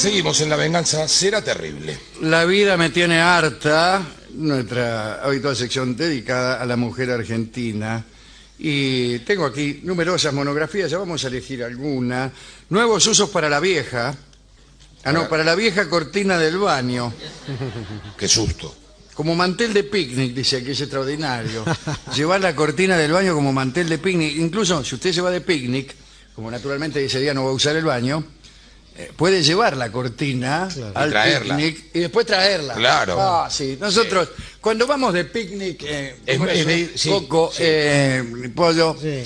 Seguimos en La Venganza Será Terrible. La vida me tiene harta, nuestra habitual sección dedicada a la mujer argentina. Y tengo aquí numerosas monografías, ya vamos a elegir alguna. Nuevos usos para la vieja. Ah, no, para la vieja cortina del baño. Qué susto. Como mantel de picnic, dice aquí, es extraordinario. Llevar la cortina del baño como mantel de picnic. Incluso si usted se va de picnic, como naturalmente ese día no va a usar el baño, eh, puede llevar la cortina al Y traerla. picnic y después traerla. Claro. Ah, sí. Nosotros, cuando vamos de picnic, eh, Es- es eso, de- sí, Coco, sí. eh, Pollo, Sí.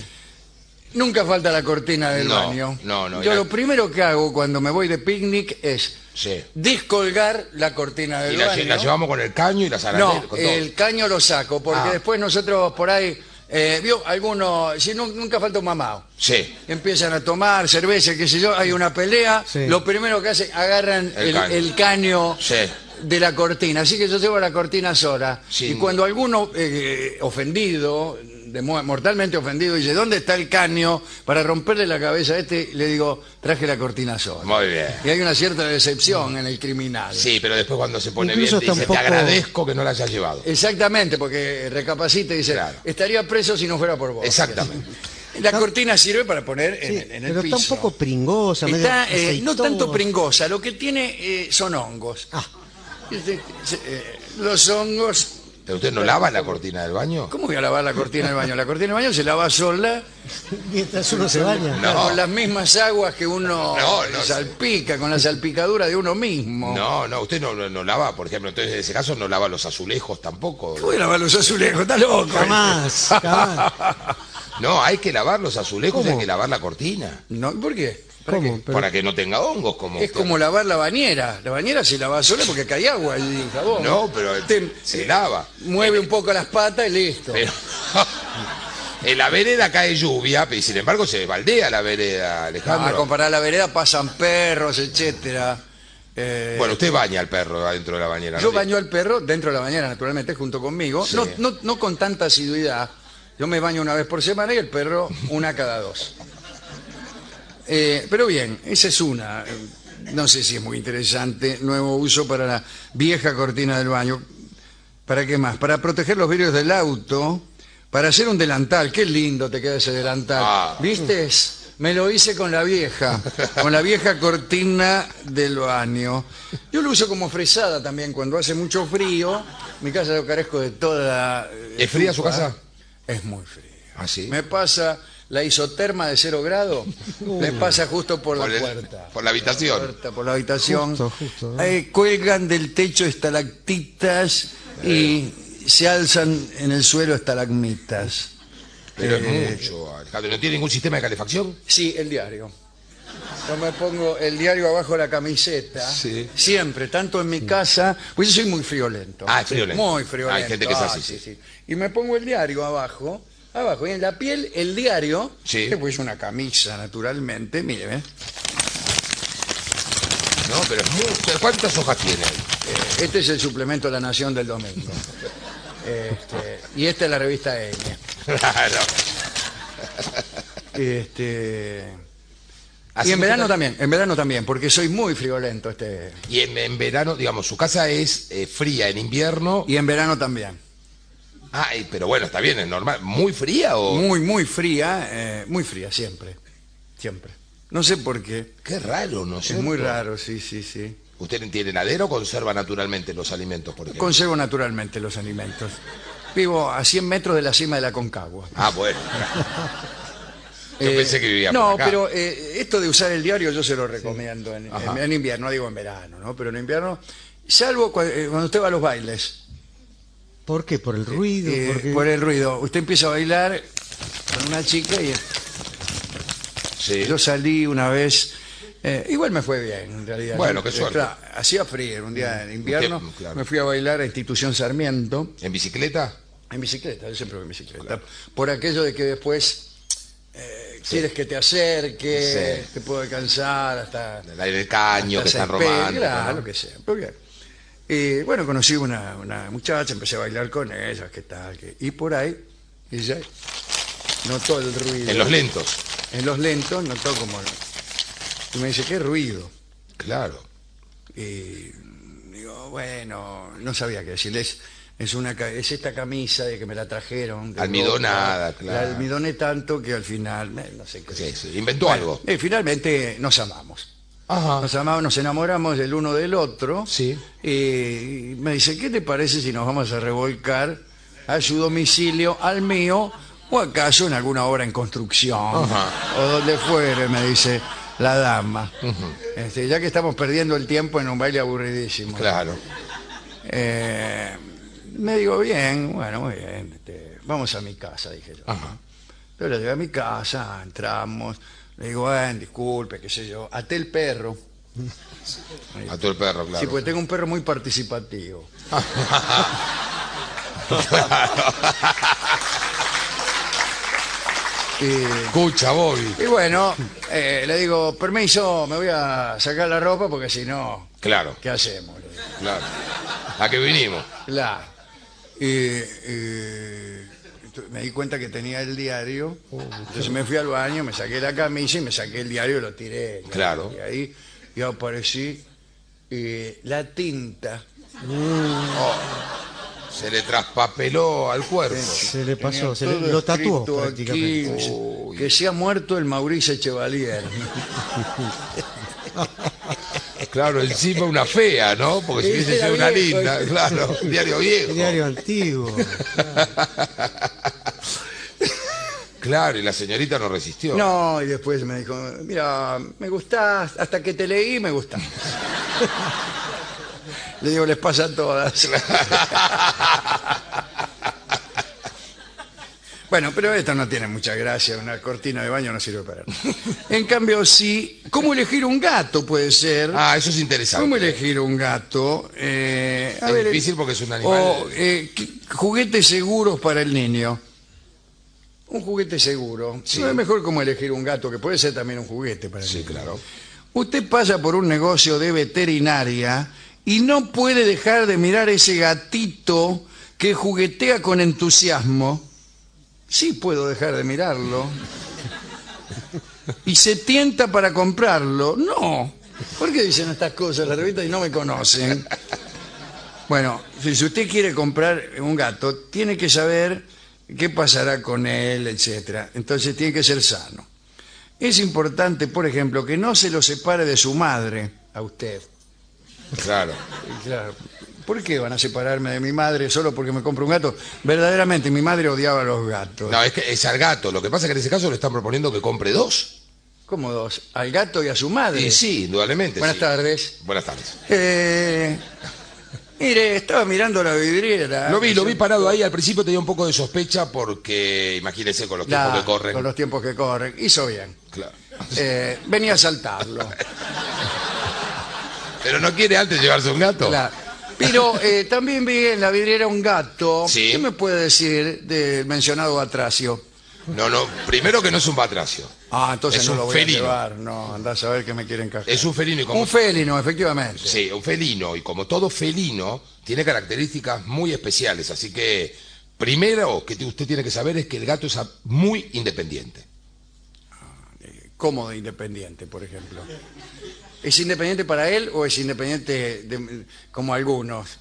nunca falta la cortina del No, baño. no, no, Yo la- lo primero que hago cuando me voy de picnic es Sí. descolgar la cortina del Y la, baño. la llevamos con el caño y las arañas. No, con todo. el caño lo saco, porque Ah. después nosotros por ahí, eh, vio, algunos, si no, nunca falta un mamado. Sí. Empiezan a tomar cerveza, qué sé yo, hay una pelea, Sí. lo primero que hacen, agarran El el, caño. el caño Sí. de la cortina, así que yo llevo la cortina sola. Sí. Y cuando alguno eh, ofendido, de mortalmente ofendido, dice, ¿dónde está el caño para romperle la cabeza a este? Le digo, traje la cortina sola. Muy bien. Y hay una cierta decepción en el criminal. Sí, pero después cuando se pone Incluso bien dice, te agradezco que no la hayas llevado. Exactamente, porque recapacita y dice, Claro. estaría preso si no fuera por vos. Exactamente. La cortina sirve para poner en, Sí, en el pero piso. está un poco pringosa. medio Está, eh, no tanto pringosa, lo que tiene eh, son hongos. Ah. Este, eh, Los hongos... ¿Pero usted no lava la cortina del baño? ¿Cómo voy a lavar la cortina del baño? La cortina del baño se lava sola Mientras uno se baña. No. con las mismas aguas que uno No, no sé. salpica, con la salpicadura de uno mismo. No, no, usted no, no, no lava, por ejemplo, entonces en ese caso no lava los azulejos tampoco. ¿Cómo voy a lavar los azulejos? ¿Está loco? Jamás, jamás. No, hay que lavar los azulejos y ¿Cómo? hay que lavar la cortina. No, ¿Por qué? ¿Para ¿Cómo? qué? Pero- Para que no tenga hongos como Es como lavar la bañera. La bañera se lava sola porque cae agua y jabón. No, pero Usted, se eh, lava. Mueve un poco las patas y listo. Pero en la vereda cae lluvia, y sin embargo se baldea la vereda, a Alejandro. comparar la vereda pasan perros, etcétera. Eh, Bueno, usted baña al perro adentro de la bañera. yo ¿no? baño al perro dentro de la bañera, naturalmente, junto conmigo. Sí. No, no, no con tanta asiduidad. Yo me baño una vez por semana y el perro una cada dos. Eh, pero bien, esa es una. No sé si es muy interesante. Nuevo uso para la vieja cortina del baño. ¿Para qué más? Para proteger los vidrios del auto. Para hacer un delantal. Qué lindo te queda ese delantal. Ah. ¿Viste? Me lo hice con la vieja. Con la vieja cortina del baño. Yo lo uso como fresada también cuando hace mucho frío. Mi casa yo carezco de toda... eh, ¿Es fría su casa? Es muy fría. ¿Ah, sí? Me pasa la isoterma de cero grado, me pasa justo por la Por el- puerta. por la habitación. puerta, por la habitación. Justo, justo, ¿eh? Eh, cuelgan del techo estalactitas y se alzan en el suelo estalagmitas. Pero Eh, es mucho, Alejandro. ¿No tiene ningún sistema de calefacción? Sí, el diario. Yo me pongo el diario abajo de la camiseta. Sí. Siempre, tanto en mi casa. Pues yo soy muy friolento. Ah, es friolento. Muy friolento. Hay gente que es Ah, así, sí, sí. sí. Y me pongo el diario abajo. Abajo. Y en la piel, el diario. Sí. Que pues una camisa, naturalmente. Mire, ¿ves? No, pero es mucho. ¿Cuántas hojas tiene? Eh, Este es el suplemento de La Nación del domingo. Este, y esta es la revista N. Claro. Este, Así y en verano también, en verano también, porque soy muy friolento este. Y en, en verano, digamos, su casa es eh, fría en invierno. Y en verano también. Ay, pero bueno, está bien, es normal. ¿Muy fría o...? Muy, muy fría, eh, muy fría, siempre. Siempre. No sé por qué. Qué raro, ¿no es Es muy raro, sí, sí, sí. ¿Usted tiene heladero o conserva naturalmente los alimentos, por ejemplo? Conservo naturalmente los alimentos. Vivo a 100 metros de la cima de la Concagua. Ah, bueno. Yo Eh, pensé que vivía No, por acá. pero eh, esto de usar el diario yo se lo recomiendo en, Ajá. en- en invierno, no digo en verano, ¿no? Pero en invierno, salvo eh, cuando usted va a los bailes. ¿Por qué? ¿Por el ruido? Eh, ¿Por el ruido. Usted empieza a bailar con una chica y Sí. yo salí una vez. eh, igual me fue bien, en realidad. Bueno, ¿no? qué Eh, suerte. claro, hacía frío, un día en invierno. Claro. Me fui a bailar a Institución Sarmiento ¿En bicicleta? en bicicleta, yo siempre voy en bicicleta. Por aquello de que después eh, quieres que te acerque, Sí. te puedo alcanzar hasta. El aire del caño, que están románticos. claro, ¿no? lo que sea. Pero bien. Y bueno, conocí una, una muchacha, empecé a bailar con ella, qué tal, qué- y por ahí ella notó el ruido. En los lentos. En los lentos notó como... Y me dice, qué ruido. Claro. Y digo, bueno, no sabía qué decirles. Es, una, ca- es esta camisa de que me la trajeron. de Almidonada, Europa. claro. La almidoné tanto que al final, eh, no sé qué. Sí, sí, inventó algo. Y finalmente nos amamos. Ajá. Nos amamos, nos enamoramos del uno del otro. Sí. Y me dice, ¿qué te parece si nos vamos a revolcar a su domicilio, al mío, o acaso en alguna obra en construcción? Ajá. O donde fuere, me dice la dama. Este, ya que estamos perdiendo el tiempo en un baile aburridísimo. Claro. Eh, me digo, bien, bueno, muy bien. este, vamos a mi casa, dije yo. Ajá. Yo le llegué a mi casa, entramos, le digo, bueno, disculpe, qué sé yo, até el perro. A todo el perro, claro. Sí, porque tengo un perro muy participativo. y, Escucha, Bobby. y bueno, eh, le digo, permiso, me voy a sacar la ropa porque si no, Claro, ¿qué hacemos? Le digo. claro. ¿A qué vinimos? Claro. Y, y, me di cuenta que tenía el diario, entonces me fui al baño, me saqué la camisa y me saqué el diario y lo tiré. Claro. Y ahí yo aparecí y la tinta Se le traspapeló al cuerpo. Se le pasó, se le- lo tatuó prácticamente. aquí, Uy. que se ha muerto el Mauricio Chevalier. Claro, encima una fea, ¿no? Porque si Ese hubiese sido una linda, claro, diario viejo. El diario antiguo. Claro, y la señorita no resistió. No, y después me dijo, mira, me gustás, hasta que te leí me gustás. Le digo, les pasa a todas. Bueno, pero esto no tiene mucha gracia, una cortina de baño no sirve para nada. En cambio, sí, ¿cómo elegir un gato puede ser? Ah, eso es interesante. ¿Cómo elegir un gato? Eh, a Es ver, difícil porque es un animal. O eh, ¿qué- juguetes seguros para el niño. Un juguete seguro. Sí. No es mejor como elegir un gato, que puede ser también un juguete para Sí, claro. Usted pasa por un negocio de veterinaria y no puede dejar de mirar ese gatito que juguetea con entusiasmo. Sí puedo dejar de mirarlo. Y se tienta para comprarlo. No. ¿Por qué dicen estas cosas en la revista y no me conocen? Bueno, si usted quiere comprar un gato, tiene que saber qué pasará con él, etcétera. Entonces tiene que ser sano. Es importante, por ejemplo, que no se lo separe de su madre a usted. Claro. Claro. ¿Por qué van a separarme de mi madre solo porque me compro un gato? Verdaderamente, mi madre odiaba a los gatos. No, es que es al gato. Lo que pasa es que en ese caso le están proponiendo que compre dos. ¿Cómo dos? Al gato y a su madre. Y sí, indudablemente. Buenas sí. tardes. Buenas tardes. Eh, mire, estaba mirando la vidriera. Lo vi, lo vi parado ahí. Al principio tenía un poco de sospecha porque, imagínese, con los tiempos que corren. Con los tiempos que corren. Hizo bien. Claro. Eh, venía a saltarlo. Pero no quiere antes llevarse un gato. Claro. Pero eh, también vi en la vidriera un gato. Sí. ¿Qué me puede decir del mencionado batracio? No, no. Primero que no es un batracio. Ah, entonces Es no un lo voy felino. a llevar. No, andá a saber que me quieren encajar. Es un felino y como Un felino, efectivamente. Sí, un felino, y como todo felino, tiene características muy especiales. Así que, primero que usted tiene que saber es que el gato es muy independiente. ¿Cómo de independiente, por ejemplo? ¿Es independiente para él o es independiente de- como algunos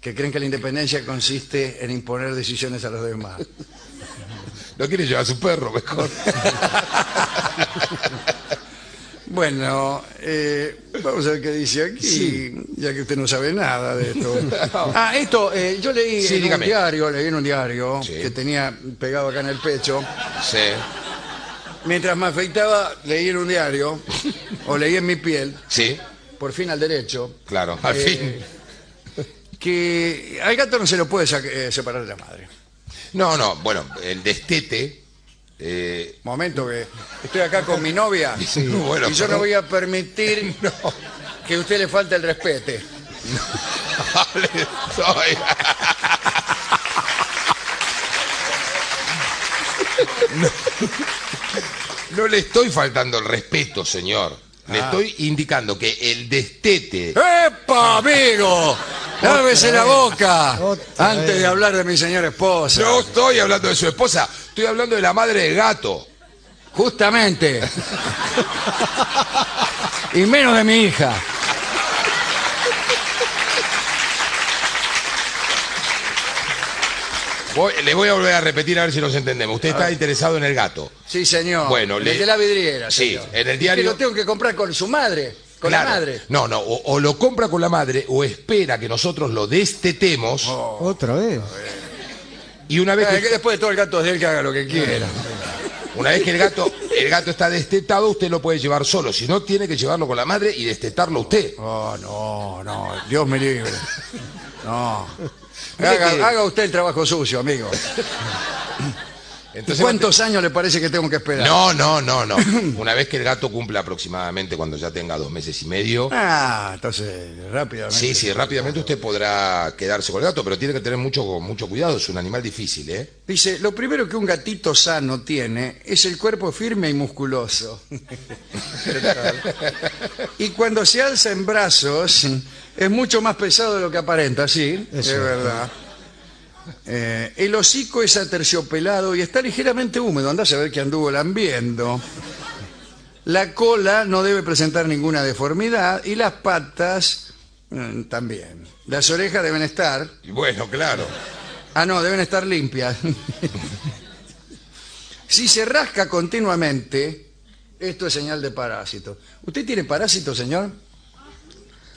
que creen que la independencia consiste en imponer decisiones a los demás? No quiere llevar a su perro, mejor. Bueno, eh, vamos a ver qué dice aquí, ya que usted no sabe nada de esto. Ah, esto, eh, yo leí Sí, en dígame. un diario, leí en un diario Sí. que tenía pegado acá en el pecho. Sí. Mientras me afeitaba, leí en un diario, o leí en mi piel, Sí, por fin al derecho, claro, al Eh, fin. que al gato no se lo puede separar de la madre. No, no, bueno, el destete. Eh, Momento que estoy acá con mi novia bueno, y yo no voy a permitir no, que a usted le falte el respeto. soy- No, no le estoy faltando el respeto, señor. Le Ah. estoy indicando que el destete ¡Epa, amigo! Lávese la boca antes de hablar de mi señora esposa. No estoy hablando de su esposa, estoy hablando de la madre del gato. Justamente. y menos de mi hija. Voy- le voy a volver a repetir a ver si nos entendemos. Usted está interesado en el gato. Sí, señor. Bueno, le- Desde la vidriera, Sí, en el diario- Que lo tengo que comprar con su madre con Claro. la madre. No, no, o, o lo compra con la madre o espera que nosotros lo destetemos Oh. Otra vez. y una vez Ah, que que, después de todo el gato es de él que haga lo que quiera. una vez que el gato el gato está destetado, usted lo puede llevar solo. Si no, tiene que llevarlo con la madre y destetarlo usted. Oh, no, no, Dios me libre. No. Haga, haga usted el trabajo sucio, amigo. Entonces, ¿Cuántos años le parece que tengo que esperar? No, no, no, no. Una vez que el gato cumpla aproximadamente cuando ya tenga dos meses y medio. Ah, entonces, rápidamente. Sí, sí, rápidamente usted podrá quedarse con el gato, pero tiene que tener mucho, mucho cuidado, es un animal difícil, ¿eh? Dice, lo primero que un gatito sano tiene es el cuerpo firme y musculoso. Y cuando se alza en brazos, es mucho más pesado de lo que aparenta, sí, Es verdad. Eh, el hocico es aterciopelado y está ligeramente húmedo, anda a saber que anduvo lambiendo. La cola no debe presentar ninguna deformidad y las patas mm, también. Las orejas deben estar bueno, claro. Ah, no, deben estar limpias. si se rasca continuamente, esto es señal de parásito. ¿Usted tiene parásito, señor?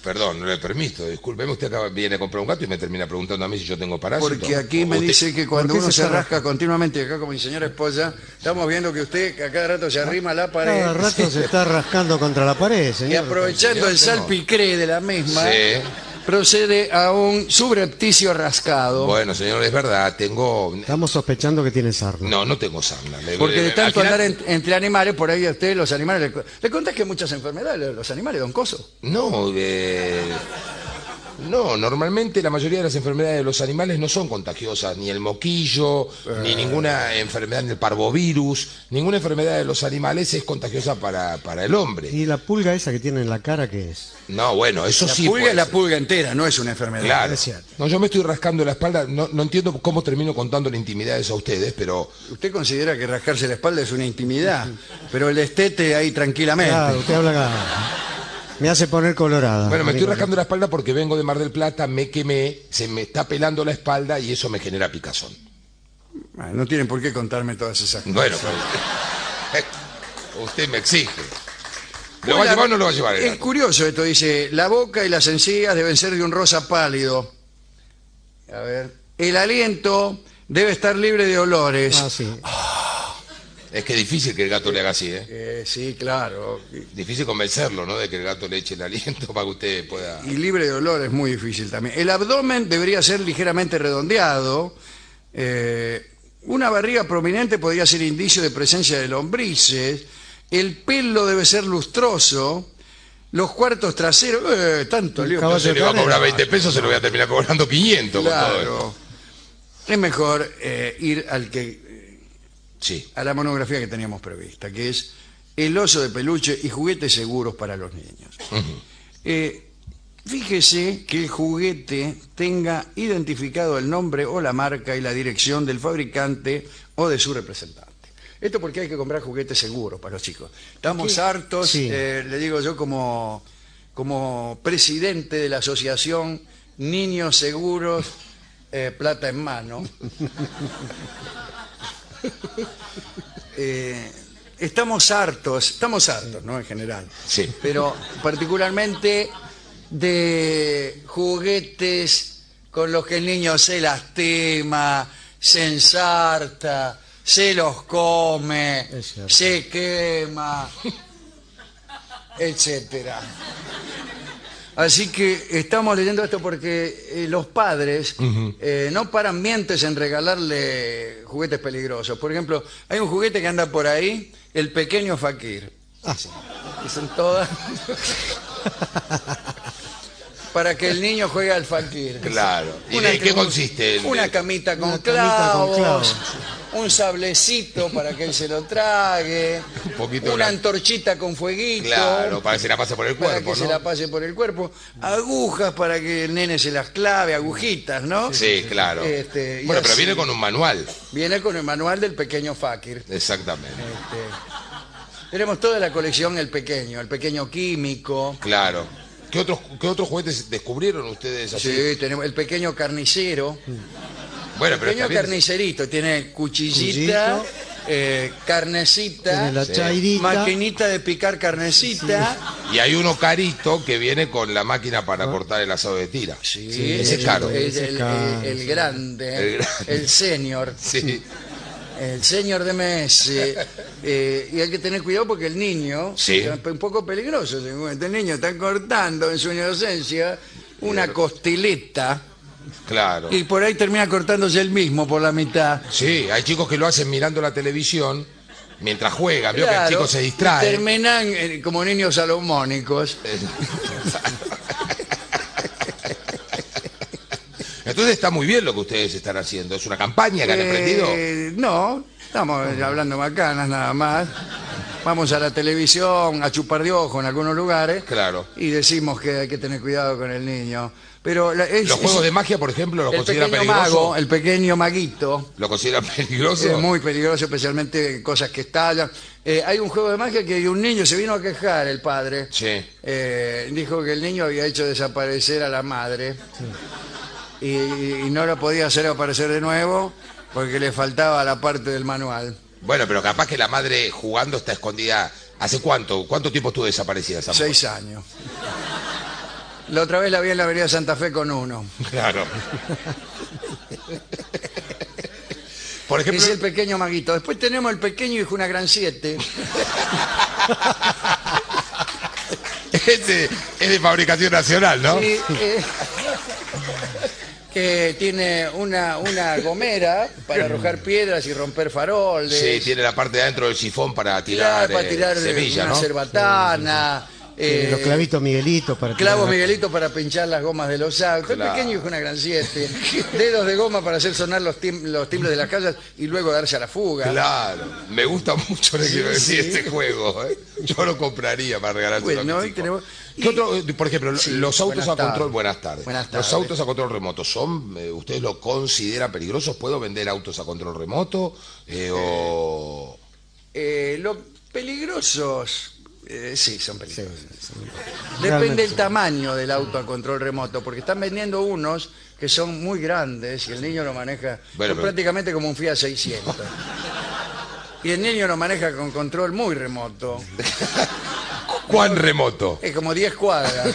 Perdón, no le permito, discúlpeme, usted acaba, viene a comprar un gato y me termina preguntando a mí si yo tengo parásito. Porque aquí me usted- dice que cuando ¿Por qué uno se rasca continuamente, acá con mi señora esposa, estamos viendo que usted a cada rato se arrima a la pared Cada rato se está rascando contra la pared, y señor. aprovechando el salpicré de la misma, Sí. Procede a un subrepticio rascado. Bueno, señor, es verdad, tengo... Estamos sospechando que tiene sarna. No, no tengo sarna. Porque de le- tanto andar en- entre animales, por ahí a usted los animales... Le, le contás que hay muchas enfermedades los animales, don Coso. No, eh, no, normalmente la mayoría de las enfermedades de los animales no son contagiosas, ni el moquillo, ni ninguna enfermedad del parvovirus, ninguna enfermedad de los animales es contagiosa para, para el hombre. ¿Y la pulga esa que tiene en la cara qué es? No, bueno, eso La sí. pulga puede es la pulga entera, no es una enfermedad. Claro. No, yo me estoy rascando la espalda, no, no entiendo cómo termino contando intimidades a ustedes, pero Usted considera que rascarse la espalda es una intimidad, pero el estete ahí tranquilamente. Claro, usted habla acá. Me hace poner colorada. bueno, me estoy rascando la espalda porque vengo de Mar del Plata, me quemé, se me está pelando la espalda y eso me genera picazón. Ah, No tienen por qué contarme todas esas cosas. Bueno, pero- usted me exige. ¿Lo va a Hola, llevar o no lo va a llevar? Es curioso esto, dice, la boca y las encías deben ser de un rosa pálido. A ver. El aliento debe estar libre de olores. Ah, sí. Es que es difícil que el gato le haga así, ¿eh? Eh, sí, claro. Difícil convencerlo, ¿no? De que el gato le eche el aliento para que usted pueda... Y libre de olor es muy difícil también. El abdomen debería ser ligeramente redondeado. Eh, una barriga prominente podría ser indicio de presencia de lombrices. El pelo debe ser lustroso. Los cuartos traseros... Eh, tanto lío. Se le va a cobrar 20 pesos, se lo voy a terminar cobrando 500 con todo. Claro. Es mejor eh, ir al que Sí. a la monografía que teníamos prevista, que es el oso de peluche y juguetes seguros para los niños. Eh, fíjese que el juguete tenga identificado el nombre o la marca y la dirección del fabricante o de su representante. Esto porque hay que comprar juguetes seguros para los chicos. Estamos hartos, Sí. eh, le digo yo como, como presidente de la asociación Niños Seguros, eh, Plata en Mano. Eh, estamos hartos, estamos hartos, ¿no? En general. Sí. Pero particularmente de juguetes con los que el niño se lastima, se ensarta, se los come, se quema, etcétera. Así que estamos leyendo esto porque eh, los padres eh, no paran mientes en regalarle juguetes peligrosos. Por ejemplo, hay un juguete que anda por ahí, el pequeño fakir. Ah, sí. Que son todas para que el niño juegue al fakir. Claro. ¿Y Una de qué consiste? el- Una camita con, Una camita con clavos. Un sablecito para que él se lo trague, Un poquito una la- antorchita con fueguito. Claro, para que se la pase por el para cuerpo, que ¿no? se la pase por el cuerpo, agujas para que el nene se las clave, agujitas, ¿no? Sí, claro. Este, bueno, pero viene con un manual. Viene con el manual del pequeño fakir. Exactamente. Tenemos toda la colección El Pequeño, El Pequeño Químico, Claro. ¿Qué otros, qué otros juguetes descubrieron ustedes así? sí, tenemos El Pequeño Carnicero, Bueno, pero pequeño carnicerito, tiene cuchillita, Cuchillito. eh, carnecita, Tiene la Sí. chairita. maquinita de picar carnecita. Y hay uno carito que viene con la máquina para cortar el asado de tira. Sí, ese es caro. El, Ese el- caro, el sí. grande, El el, grande. senior, Sí, el senior de Messi. eh, y hay que tener cuidado porque el niño Sí. es un poco peligroso. Este niño está cortando en su inocencia una costileta claro. y por ahí termina cortándose el mismo por la mitad. Sí, hay chicos que lo hacen mirando la televisión mientras juegan. Veo que el chico se distrae. Terminan eh, como niños salomónicos. Entonces está muy bien lo que ustedes están haciendo. Es una campaña que han emprendido. Eh, no, estamos hablando macanas nada más. Vamos a la televisión a chupar de ojo en algunos lugares Claro. y decimos que hay que tener cuidado con el niño. Pero la- es- Los juegos es- de magia, por ejemplo, lo pequeño peligroso. mago, el pequeño maguito, ¿Lo consideran peligroso? es muy peligroso, especialmente cosas que estallan. Eh, hay un juego de magia que un niño se vino a quejar, el padre. Sí. Eh, dijo que el niño había hecho desaparecer a la madre y, y no la podía hacer aparecer de nuevo porque le faltaba la parte del manual. Bueno, pero capaz que la madre jugando está escondida. ¿Hace cuánto? ¿Cuánto tiempo estuvo desaparecida esa mujer? Seis años. La otra vez la vi en la avenida Santa Fe con uno. Claro. Por ejemplo, Es el pequeño maguito. Después tenemos el pequeño hijo una gran siete. ese es de fabricación nacional, ¿no? y, eh, que tiene una, una gomera para arrojar piedras y romper faroles. Sí, tiene la parte de adentro del sifón para tirar, Tirar, para eh, tirar una ¿no? cerbatana. Tiene eh, los clavitos Miguelito para Clavo tirar Miguelito para pinchar las gomas de los autos. Claro. El pequeño es una gran siete. Dedos de goma para hacer sonar los, tim- los timbres de las casas y luego darse a la fuga. Claro, me gusta mucho, le quiero decir, sí. este juego. ¿eh? Yo lo compraría para regalar Bueno, y tenemos- ¿Qué y- otro, por ejemplo, Sí, los autos a control, tardes. buenas tardes. Buenas Los tardes. autos a control remoto, ¿son, eh, ustedes lo consideran peligrosos? ¿Puedo vender autos a control remoto? Eh, o... Eh, los peligrosos, eh, sí, son peligrosos. Depende Realmente del sí. tamaño del auto a control remoto, porque están vendiendo unos que son muy grandes y el niño lo maneja Bueno, son pero- prácticamente como un Fiat 600. Y el niño lo maneja con control muy remoto, ¿Cuán remoto? es como 10 cuadras.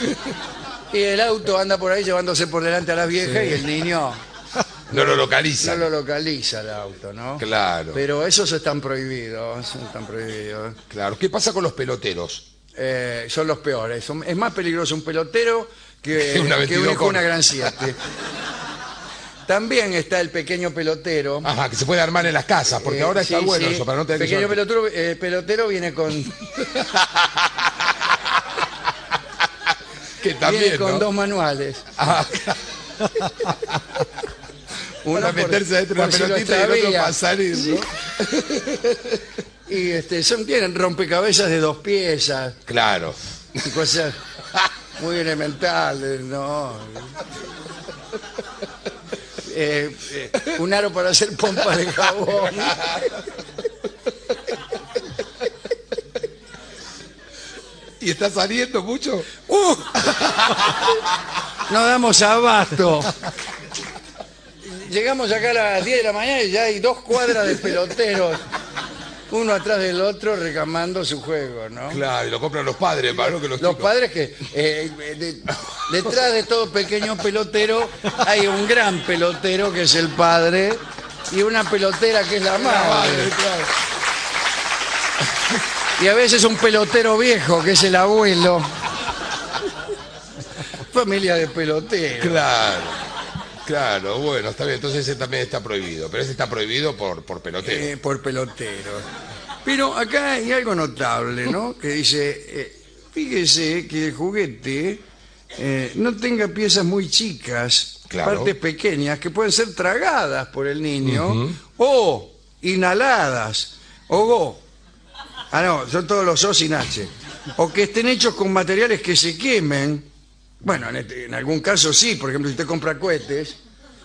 Y el auto anda por ahí llevándose por delante a las viejas y el niño No lo no localizan. lo localiza el auto, ¿no? Claro. Pero esos están prohibidos, están prohibidos. Claro. ¿Qué pasa con los peloteros? Eh, son los peores. Son- es más peligroso un pelotero que, Una que un 22 hijo con. una gran siete. También está el pequeño pelotero. Ajá, que se puede armar en las casas, porque Eh, ahora está sí, bueno sí. eso, para no tener que pequeño llevar- pelotero, eh, pelotero viene con, Que también, viene con ¿no? dos manuales. Ah, Uno para meterse adentro si lo pelotita y el otro salir, ¿no? Y este, son, tienen rompecabezas de dos piezas. Claro. y cosas muy elementales, ¿no? Eh, eh, un aro para hacer pompa de jabón. ¿Y está saliendo mucho? ¡Uh! No damos abasto. Llegamos acá a las 10 de la mañana y ya hay dos cuadras de peloteros, uno atrás del otro reclamando su juego, ¿no? Claro, y lo compran los padres, para no que los, Los chicos- padres que eh, de- detrás de todo pequeño pelotero hay un gran pelotero que es el padre y una pelotera que es la madre. Madre, claro. Y a veces un pelotero viejo que es el abuelo. Familia de peloteros. Claro, claro, bueno, está bien, entonces ese también está prohibido, pero ese está prohibido por, por pelotero. Eh, por pelotero. Pero acá hay algo notable, ¿no? Que dice, eh, fíjese que el juguete eh, no tenga piezas muy chicas, Claro. partes pequeñas que pueden ser tragadas por el niño o inhaladas o go. Ah, no, son todos los O sin H. O que estén hechos con materiales que se quemen. Bueno, en, este- en algún caso sí, por ejemplo, si usted compra cohetes,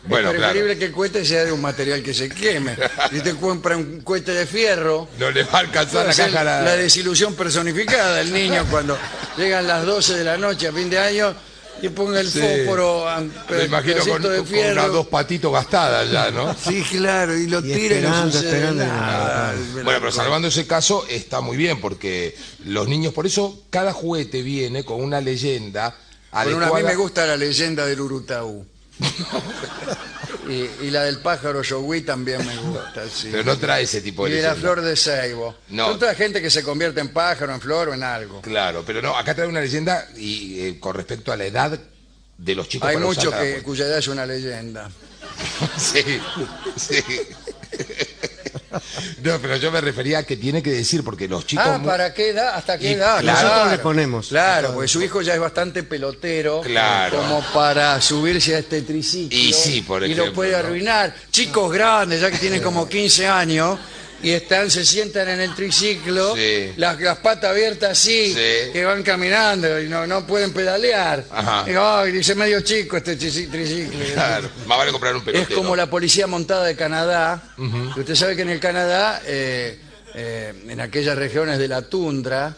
Bueno, es preferible claro. que el cohete sea de un material que se queme. Si usted compra un cohete de fierro, No le va a alcanzar la a caja la desilusión personificada del niño cuando llegan las 12 de la noche a fin de año que ponga el Sí. fósforo, a- Me imagino pedacito con, de con fierro. unas dos patitos gastadas ya, ¿no? Sí, claro, y lo Y tira y no esperando, sucede esperando y nada. nada. Bueno, pero salvando ese caso está muy bien porque los niños, por eso cada juguete viene con una leyenda Bueno, a mí me gusta la leyenda del Urutaú. y, y la del pájaro Yogui también me gusta, sí. Pero no trae ese tipo y de de la flor de ceibo. No. Toda gente que se convierte en pájaro, en flor o en algo. Claro, pero no, acá trae una leyenda y eh, con respecto a la edad de los chicos Hay para muchos que, cuya edad es una leyenda. Sí, sí. No, pero yo me refería a que tiene que decir, porque los chicos... Ah, ¿para qué edad? ¿Hasta qué Y edad? claro. Nosotros le ponemos. Claro, porque su hijo ya es bastante pelotero. Claro. Como para subirse a este triciclo. Y sí, por Y ejemplo, lo puede arruinar. Chicos grandes, ya que tienen como 15 años. Y están, se sientan en el triciclo, Sí. las, las patas abiertas así, Sí. que van caminando y no, no pueden pedalear. Ajá. Digo, "Ay, dice medio chico este trici- triciclo. Claro, más vale comprar un Es pelotero. como la policía montada de Canadá. Usted sabe que en el Canadá, eh, eh, en aquellas regiones de la tundra,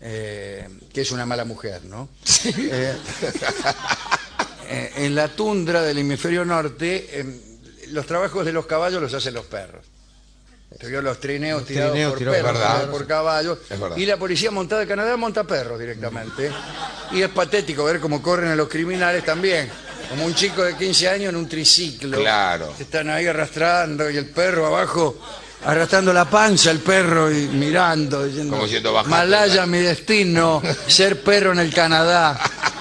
eh, que es una mala mujer, ¿no? Eh, en la tundra del hemisferio norte, eh, los trabajos de los caballos los hacen los perros. Te vio los trineos Los tirados trineos por perros, perros. por caballos. Verdad. Y la policía montada de Canadá monta perros directamente. Y es patético ver cómo corren a los criminales también. Como un chico de 15 años en un triciclo. Claro. Se están ahí arrastrando y el perro abajo arrastrando la panza, el perro y mirando. Diciendo, Como diciendo, "Bájate". Malaya mi destino, ser perro en el Canadá.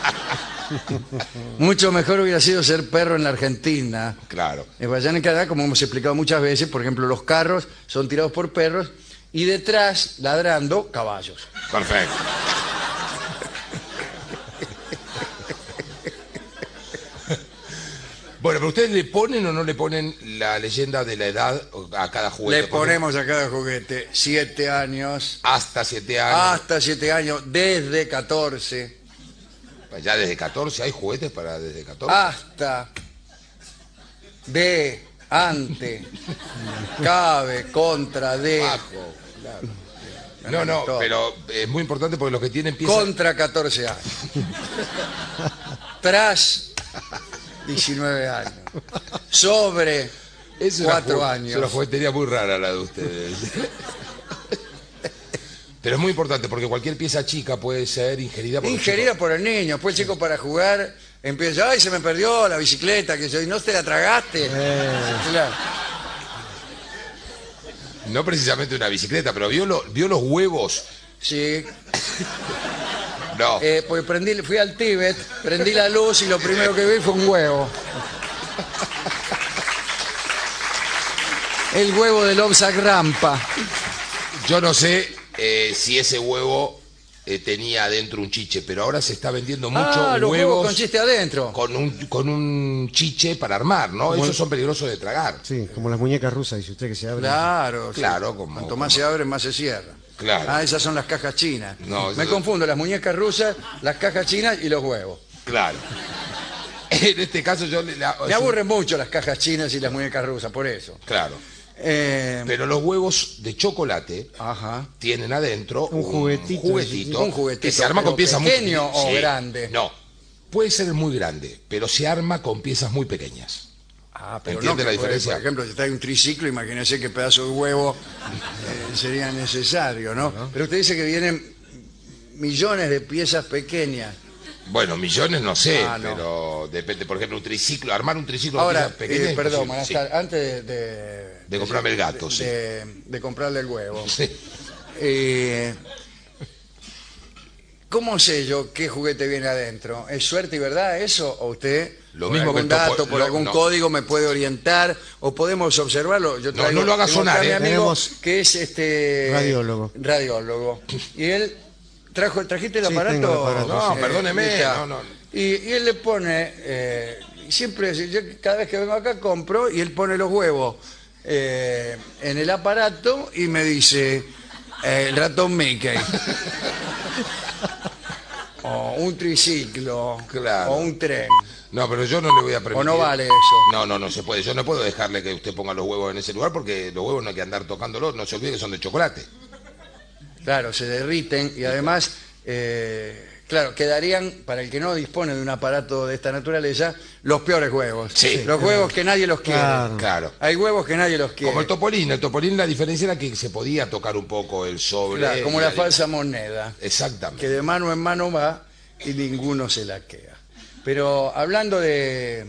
Mucho mejor hubiera sido ser perro en la Argentina. Claro. En allá en Canadá, como hemos explicado muchas veces, por ejemplo, los carros son tirados por perros y detrás, ladrando, caballos. Perfecto. Bueno, pero ustedes le ponen o no le ponen la leyenda de la edad a cada juguete. Le ponemos a cada juguete siete años, hasta 7 años. hasta siete años, desde 14, Ya desde 14 hay juguetes para desde 14. hasta, de, ante, cabe, contra, de, Bajo, claro. No, no, todo. pero es muy importante porque los que tienen empiezan contra 14 años, tras 19 años, sobre Es una 4 ju- años. Es una juguetería muy rara la de ustedes. Pero es muy importante porque cualquier pieza chica puede ser ingerida por Ingerida por el niño, después el chico para jugar empieza, ay, se me perdió la bicicleta, que yo, y no te la tragaste. Claro. chico. No precisamente una bicicleta, pero vio, lo- vio los huevos. Sí, No. eh, pues prendí, fui al Tíbet, prendí la luz y lo primero que vi fue un huevo. El huevo del Obsac Rampa. Yo no sé eh, si ese huevo eh, tenía adentro un chiche, pero ahora se está vendiendo mucho ah, los huevos huevos con chiste adentro. con un, con un chiche para armar, ¿no? Esos son peligrosos de tragar. Sí, como las muñecas rusas, dice usted que se abren. Claro, sí. Claro, como- Cuanto más se abre, más se cierra. Claro. Ah, esas son las cajas chinas. No, Me esas- confundo, las muñecas rusas, las cajas chinas y los huevos. Claro. En este caso yo le... la- Me aburren mucho las cajas chinas y las muñecas rusas, por eso. Claro. Eh, Pero los huevos de chocolate ajá. tienen adentro Un juguetito, juguetito Un juguetito, que se arma con piezas muy pequeño o Sí. grande. No, puede ser muy grande, pero se arma con piezas muy pequeñas. Ah, pero ¿Entiende no, la diferencia? Por ejemplo, si está en un triciclo, imagínese qué pedazo de huevo eh, sería necesario, ¿no? Pero usted dice que vienen millones de piezas pequeñas. Bueno, millones no sé, Ah, no. pero depende. Por ejemplo, un triciclo, armar un triciclo de Ahora, pequeñas. eh, perdón, sí. antes de, de, De comprarme el gato, de, sí. de- de comprarle el huevo. Sí. Eh, ¿Cómo sé yo qué juguete viene adentro? ¿Es suerte y verdad eso? ¿O usted, Lo por mismo que algún topo- dato, por lo- algún no. código, me puede orientar? ¿O podemos observarlo? Yo No, no lo haga sonar, a mi ¿eh? amigo Tenemos- que es este... Radiólogo. Radiólogo. Y él... Trajo, ¿Trajiste el Sí, aparato? el aparato, No, sí. perdóneme, ahí está. no, no. Y, y él le pone, eh, siempre, yo cada vez que vengo acá compro y él pone los huevos eh, en el aparato y me dice, eh, el ratón Mickey. o un triciclo. Claro. O un tren. No, pero yo no le voy a permitir. ¿O no vale eso? No, no, no se puede. Yo no puedo dejarle que usted ponga los huevos en ese lugar porque los huevos no hay que andar tocándolos. No se olvide que son de chocolate. Claro, se derriten y además eh, claro, quedarían, para el que no dispone de un aparato de esta naturaleza, los peores huevos. Sí. los huevos que nadie los quiere. Claro. Claro. Hay huevos que nadie los quiere. Como el topolín, el topolín la diferencia era que se podía tocar un poco el sobre. Claro, como la falsa moneda, Exactamente. que de mano en mano va y ninguno se la queda. Pero hablando de,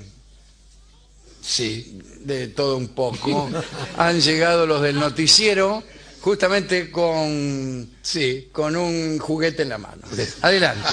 Sí. de todo un poco, han llegado los del noticiero justamente con, Sí. con un juguete en la mano. Adelante.